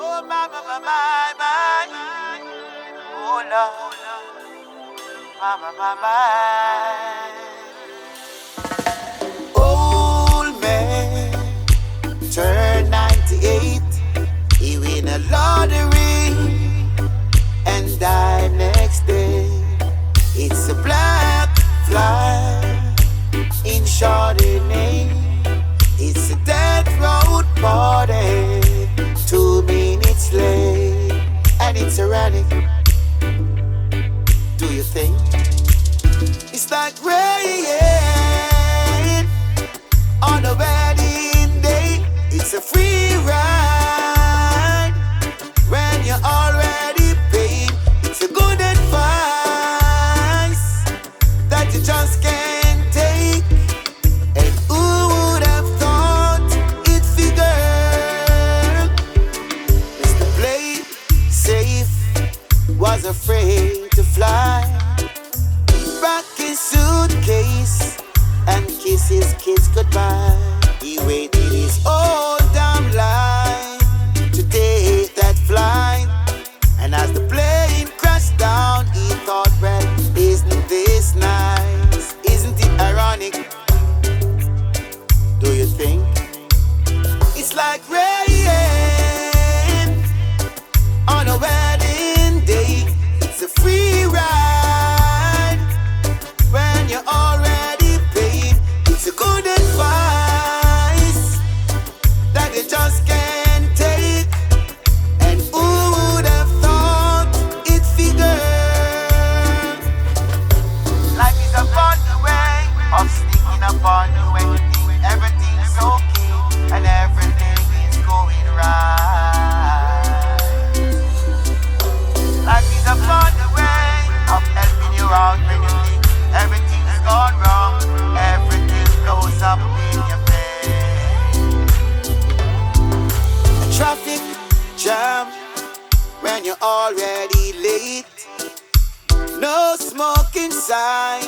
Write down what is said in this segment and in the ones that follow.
Oh, my, my, my, my, my. Oh, Lord. My, my, my, my. Old man turned 98. He win a lottery and died next day. It's a black fly in Chardonnay. Erratic. Do you think it's like rain on a wedding day? It's a free ride when you're already paid. It's a good advice that you just can't and kiss goodbye. Already late. No smoking sign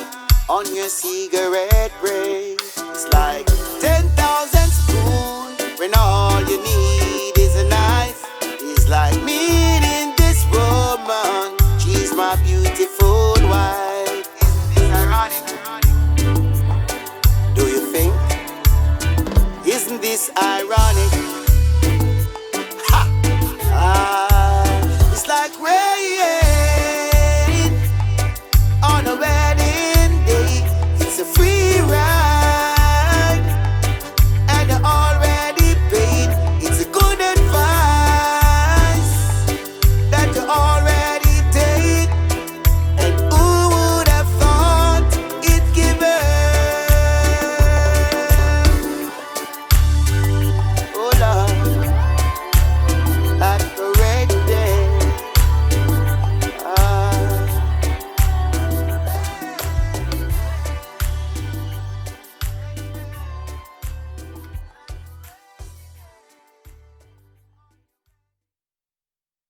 on your cigarette break. It's like 10,000 spoons when all you need is a knife. It's like meeting this woman. She's my beautiful wife. Isn't this ironic? Do you think? Isn't this ironic?